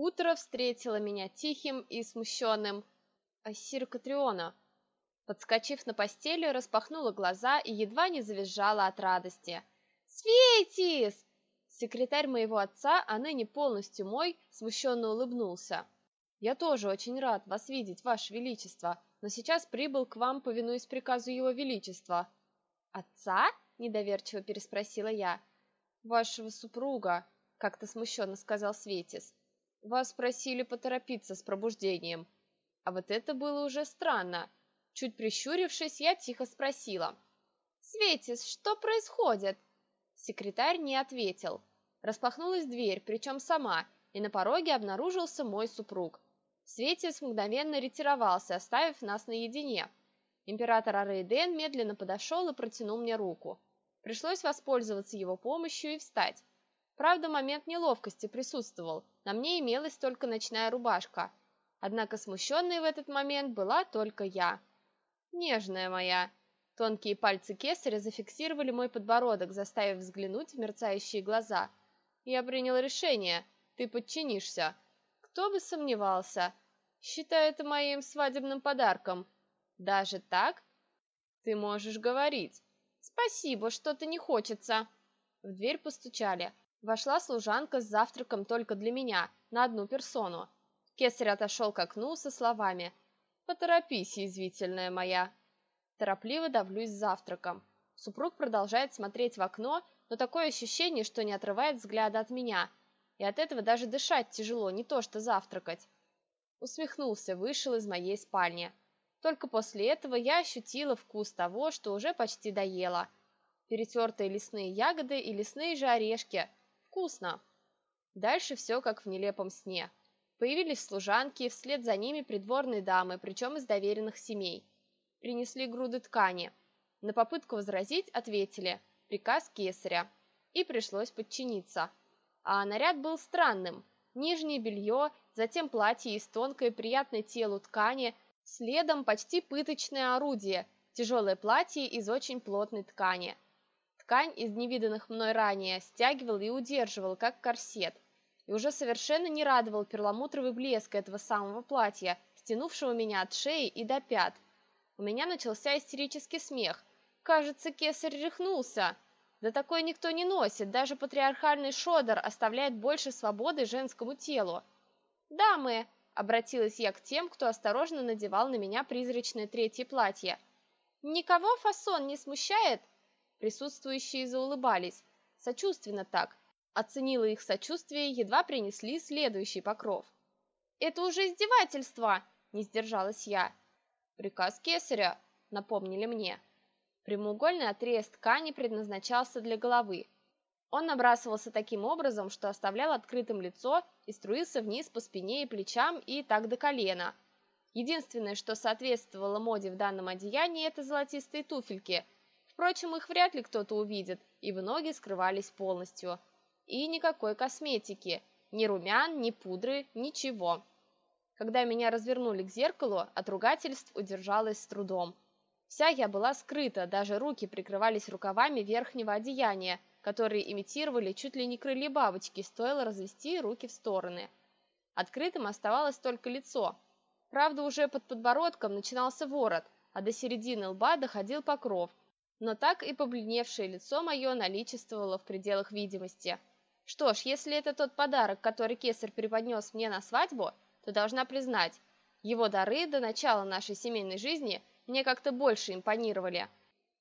Утро встретило меня тихим и смущенным. Ассир Катриона. Подскочив на постели, распахнула глаза и едва не завизжала от радости. «Светис!» Секретарь моего отца, а ныне полностью мой, смущенно улыбнулся. «Я тоже очень рад вас видеть, ваше величество, но сейчас прибыл к вам, повинуясь приказу его величества». «Отца?» – недоверчиво переспросила я. «Вашего супруга», – как-то смущенно сказал Светис. «Вас просили поторопиться с пробуждением». А вот это было уже странно. Чуть прищурившись, я тихо спросила. «Светис, что происходит?» Секретарь не ответил. Распахнулась дверь, причем сама, и на пороге обнаружился мой супруг. Светис мгновенно ретировался, оставив нас наедине. Император Арейден медленно подошел и протянул мне руку. Пришлось воспользоваться его помощью и встать. Правда, момент неловкости присутствовал, на мне имелась только ночная рубашка. Однако смущенной в этот момент была только я. Нежная моя. Тонкие пальцы кесаря зафиксировали мой подбородок, заставив взглянуть в мерцающие глаза. Я принял решение. Ты подчинишься. Кто бы сомневался. Считай это моим свадебным подарком. Даже так? Ты можешь говорить. Спасибо, что-то не хочется. В дверь постучали. Вошла служанка с завтраком только для меня, на одну персону. Кесарь отошел к окну со словами «Поторопись, язвительная моя». Торопливо давлюсь завтраком. Супруг продолжает смотреть в окно, но такое ощущение, что не отрывает взгляда от меня. И от этого даже дышать тяжело, не то что завтракать. Усмехнулся, вышел из моей спальни. Только после этого я ощутила вкус того, что уже почти доела. Перетертые лесные ягоды и лесные же орешки. Вкусно. Дальше все как в нелепом сне. Появились служанки, вслед за ними придворные дамы, причем из доверенных семей. Принесли груды ткани. На попытку возразить ответили «приказ кесаря». И пришлось подчиниться. А наряд был странным. Нижнее белье, затем платье из тонкой, приятной телу ткани, следом почти пыточное орудие, тяжелое платье из очень плотной ткани. Ткань из невиданных мной ранее стягивал и удерживал, как корсет – и уже совершенно не радовал перламутровый блеск этого самого платья, стянувшего меня от шеи и до пят. У меня начался истерический смех. Кажется, кесарь рехнулся. Да такой никто не носит, даже патриархальный шодер оставляет больше свободы женскому телу. «Дамы!» – обратилась я к тем, кто осторожно надевал на меня призрачное третье платье. «Никого фасон не смущает?» Присутствующие заулыбались. Сочувственно так – Оценила их сочувствие, едва принесли следующий покров. «Это уже издевательство!» – не сдержалась я. «Приказ кесаря», – напомнили мне. Прямоугольный отрез ткани предназначался для головы. Он набрасывался таким образом, что оставлял открытым лицо и струился вниз по спине и плечам и так до колена. Единственное, что соответствовало моде в данном одеянии, это золотистые туфельки. Впрочем, их вряд ли кто-то увидит, ибо ноги скрывались полностью. И никакой косметики, ни румян, ни пудры, ничего. Когда меня развернули к зеркалу, от удержалась с трудом. Вся я была скрыта, даже руки прикрывались рукавами верхнего одеяния, которые имитировали чуть ли не крылья бабочки, стоило развести руки в стороны. Открытым оставалось только лицо. Правда, уже под подбородком начинался ворот, а до середины лба доходил покров. Но так и побледневшее лицо мое наличествовало в пределах видимости – что ж, если это тот подарок, который кесарь преподнес мне на свадьбу, то должна признать, его дары до начала нашей семейной жизни мне как-то больше импонировали.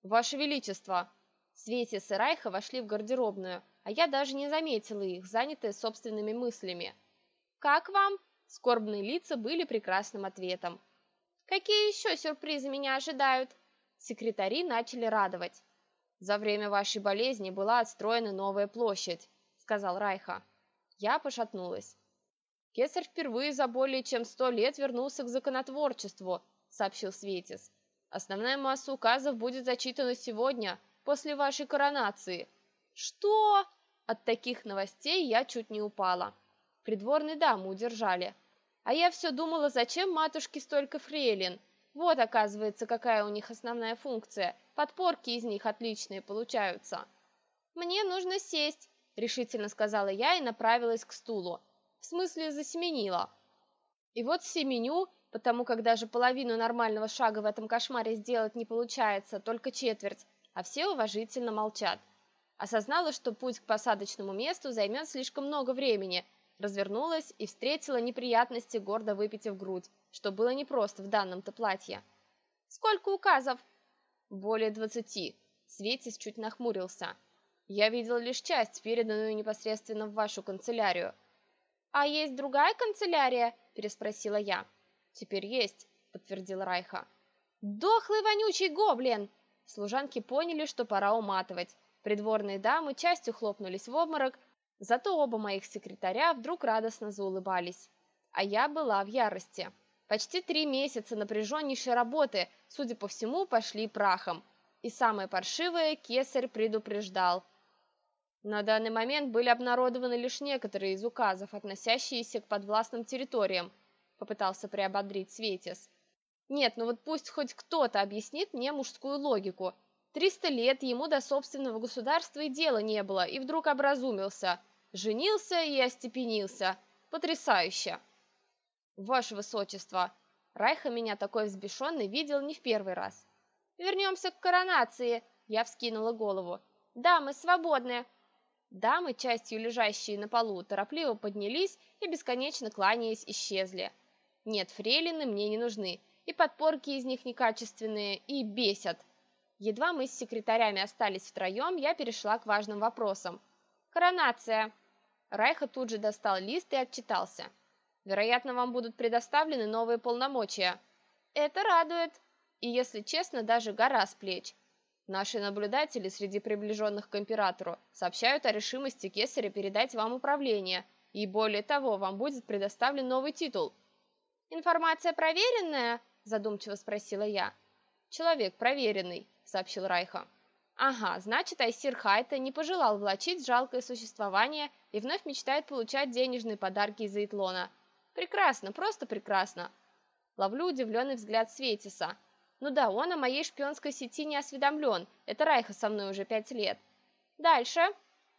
Ваше Величество! Светис и Райха вошли в гардеробную, а я даже не заметила их, занятые собственными мыслями. «Как вам?» Скорбные лица были прекрасным ответом. «Какие еще сюрпризы меня ожидают?» Секретари начали радовать. «За время вашей болезни была отстроена новая площадь сказал Райха. Я пошатнулась. Кесарь впервые за более чем сто лет вернулся к законотворчеству, сообщил Светис. Основная масса указов будет зачитана сегодня, после вашей коронации. Что? От таких новостей я чуть не упала. Придворные дамы удержали. А я все думала, зачем матушке столько фрейлин? Вот, оказывается, какая у них основная функция. Подпорки из них отличные получаются. Мне нужно сесть, решительно сказала я и направилась к стулу. В смысле, засеменила. И вот семеню, потому как даже половину нормального шага в этом кошмаре сделать не получается, только четверть, а все уважительно молчат. Осознала, что путь к посадочному месту займет слишком много времени, развернулась и встретила неприятности, гордо выпитив грудь, что было непросто в данном-то платье. «Сколько указов?» «Более двадцати», Светис чуть нахмурился. «Я видел лишь часть, переданную непосредственно в вашу канцелярию». «А есть другая канцелярия?» – переспросила я. «Теперь есть», – подтвердил Райха. «Дохлый вонючий гоблин!» Служанки поняли, что пора уматывать. Придворные дамы частью хлопнулись в обморок, зато оба моих секретаря вдруг радостно заулыбались. А я была в ярости. Почти три месяца напряженнейшей работы, судя по всему, пошли прахом. И самое паршивое, кесарь предупреждал. На данный момент были обнародованы лишь некоторые из указов, относящиеся к подвластным территориям, попытался приободрить Светис. Нет, ну вот пусть хоть кто-то объяснит мне мужскую логику. Триста лет ему до собственного государства и дела не было, и вдруг образумился. Женился и остепенился. Потрясающе! Ваше Высочество, Райха меня такой взбешенный видел не в первый раз. Вернемся к коронации, я вскинула голову. Дамы свободны. Дамы, частью лежащие на полу, торопливо поднялись и, бесконечно кланяясь, исчезли. Нет, фрейлины мне не нужны, и подпорки из них некачественные, и бесят. Едва мы с секретарями остались втроем, я перешла к важным вопросам. Коронация. Райха тут же достал лист и отчитался. Вероятно, вам будут предоставлены новые полномочия. Это радует. И, если честно, даже гора с плеч. Наши наблюдатели среди приближенных к императору сообщают о решимости Кесаря передать вам управление, и более того, вам будет предоставлен новый титул. «Информация проверенная?» – задумчиво спросила я. «Человек проверенный», – сообщил Райха. «Ага, значит, Айсир Хайта не пожелал влачить жалкое существование и вновь мечтает получать денежные подарки из Итлона. Прекрасно, просто прекрасно!» Ловлю удивленный взгляд Светиса – ну да, он о моей шпионской сети не осведомлен. Это Райха со мной уже пять лет. Дальше.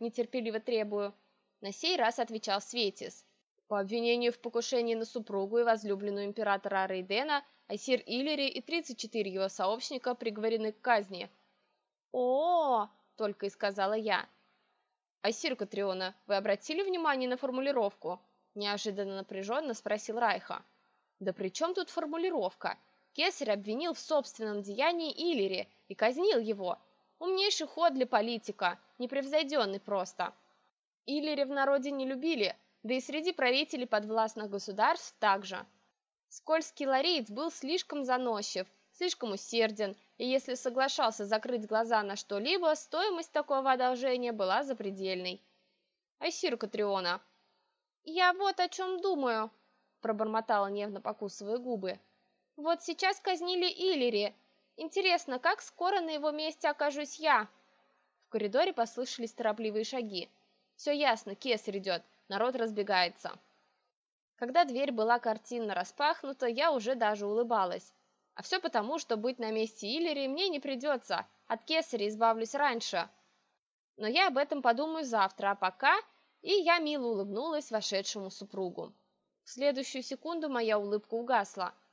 Нетерпеливо требую. На сей раз отвечал Светис. По обвинению в покушении на супругу и возлюбленную императора Рейдена, Айсир Иллири и 34 его сообщника приговорены к казни. -о, -о только и сказала я. «Айсир Катриона, вы обратили внимание на формулировку?» Неожиданно напряженно спросил Райха. «Да при чем тут формулировка? Кесарь обвинил в собственном деянии Иллири и казнил его. Умнейший ход для политика, непревзойденный просто. Иллири в народе не любили, да и среди правителей подвластных государств также. Скользкий лариец был слишком заносчив, слишком усерден, и если соглашался закрыть глаза на что-либо, стоимость такого одолжения была запредельной. Айсир Катриона. «Я вот о чем думаю», – пробормотала нервно покусывая губы. Вот сейчас казнили Иллири. Интересно, как скоро на его месте окажусь я? В коридоре послышались торопливые шаги. Все ясно, кесарь идет, народ разбегается. Когда дверь была картинно распахнута, я уже даже улыбалась. А все потому, что быть на месте Иллири мне не придется, от кесаря избавлюсь раньше. Но я об этом подумаю завтра, а пока... И я мило улыбнулась вошедшему супругу. В следующую секунду моя улыбка угасла –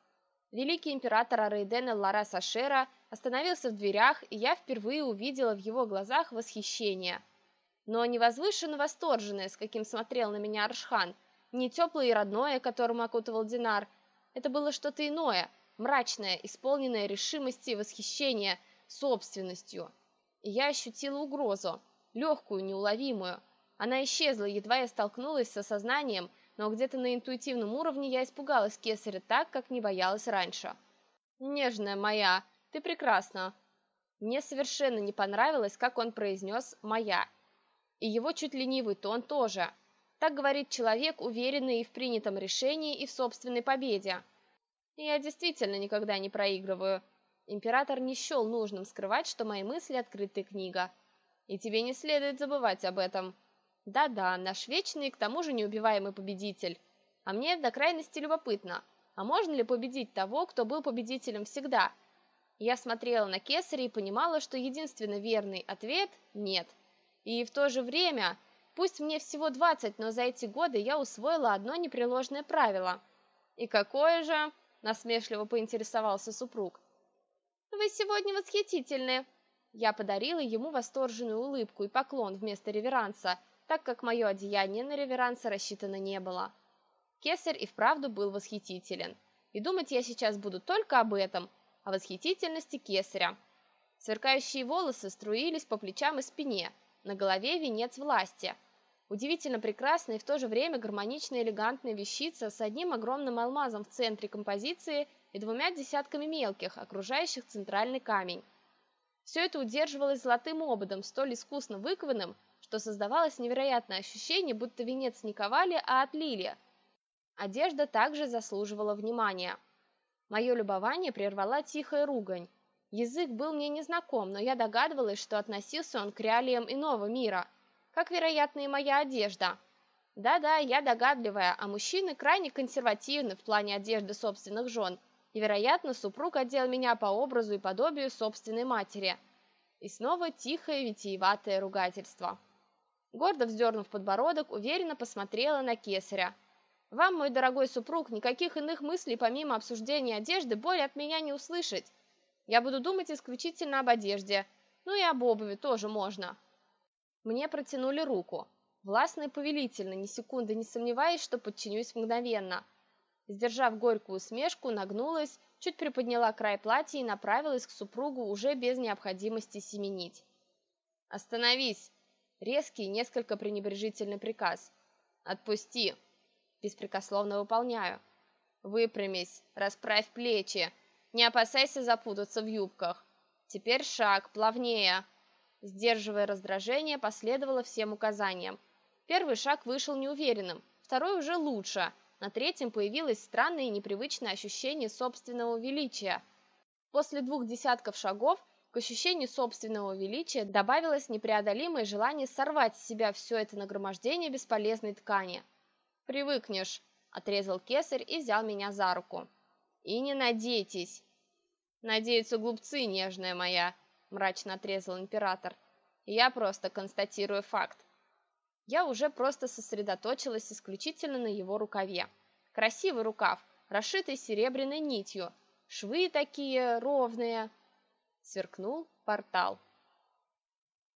Великий император Арейдена Лара Сашера остановился в дверях, и я впервые увидела в его глазах восхищение. Но не возвышенно восторженное, с каким смотрел на меня Аршхан, не теплое и родное, которым окутывал Динар. Это было что-то иное, мрачное, исполненное решимости и восхищения собственностью. И я ощутила угрозу, легкую, неуловимую. Она исчезла, едва я столкнулась с осознанием, но где-то на интуитивном уровне я испугалась кесаря так, как не боялась раньше. «Нежная моя, ты прекрасна!» Мне совершенно не понравилось, как он произнес «моя». И его чуть ленивый тон тоже. Так говорит человек, уверенный и в принятом решении, и в собственной победе. Я действительно никогда не проигрываю. Император не счел нужным скрывать, что мои мысли открыты книга. И тебе не следует забывать об этом. Да-да, наш вечный, к тому же неубиваемый победитель. А мне до крайности любопытно, а можно ли победить того, кто был победителем всегда? Я смотрела на Кесаря и понимала, что единственно верный ответ – нет. И в то же время Пусть мне всего 20, но за эти годы я усвоила одно непреложное правило. И какое же? Насмешливо поинтересовался супруг. Вы сегодня восхитительны. Я подарила ему восторженную улыбку и поклон вместо реверанса, так как мое одеяние на реверанса рассчитано не было. Кесарь и вправду был восхитителен. И думать я сейчас буду только об этом, о восхитительности кесаря. Сверкающие волосы струились по плечам и спине, на голове венец власти. Удивительно прекрасная и в то же время гармонично элегантная вещица с одним огромным алмазом в центре композиции и двумя десятками мелких, окружающих центральный камень. Все это удерживалось золотым ободом, столь искусно выкованным, что создавалось невероятное ощущение, будто венец не ковали, а отлили – Одежда также заслуживала внимания. Мое любование прервала тихая ругань. Язык был мне незнаком, но я догадывалась, что относился он к реалиям иного мира, как, вероятно, и моя одежда. Да-да, я догадливая, а мужчины крайне консервативны в плане одежды собственных жен, и, вероятно, супруг одел меня по образу и подобию собственной матери. И снова тихое витиеватое ругательство. Гордо вздернув подбородок, уверенно посмотрела на кесаря – вам, мой дорогой супруг, никаких иных мыслей помимо обсуждения одежды более от меня не услышать. Я буду думать исключительно об одежде, ну и об обуви тоже можно. Мне протянули руку, властно и повелительно, ни секунды не сомневаясь, что подчинюсь мгновенно. Сдержав горькую усмешку, нагнулась, чуть приподняла край платья и направилась к супругу уже без необходимости семенить. «Остановись!» Резкий, несколько пренебрежительный приказ. «Отпусти!» беспрекословно выполняю. Выпрямись, расправь плечи, не опасайся запутаться в юбках. Теперь шаг, плавнее. Сдерживая раздражение, последовало всем указаниям. Первый шаг вышел неуверенным, второй уже лучше. На третьем появилось странное и непривычное ощущение собственного величия. После двух десятков шагов к ощущению собственного величия добавилось непреодолимое желание сорвать с себя все это нагромождение бесполезной ткани – «Привыкнешь», — отрезал кесарь и взял меня за руку. «И не надейтесь». «Надеются глупцы, нежная моя», — мрачно отрезал император. «Я просто констатирую факт». Я уже просто сосредоточилась исключительно на его рукаве. Красивый рукав, расшитый серебряной нитью, швы такие ровные. Сверкнул портал.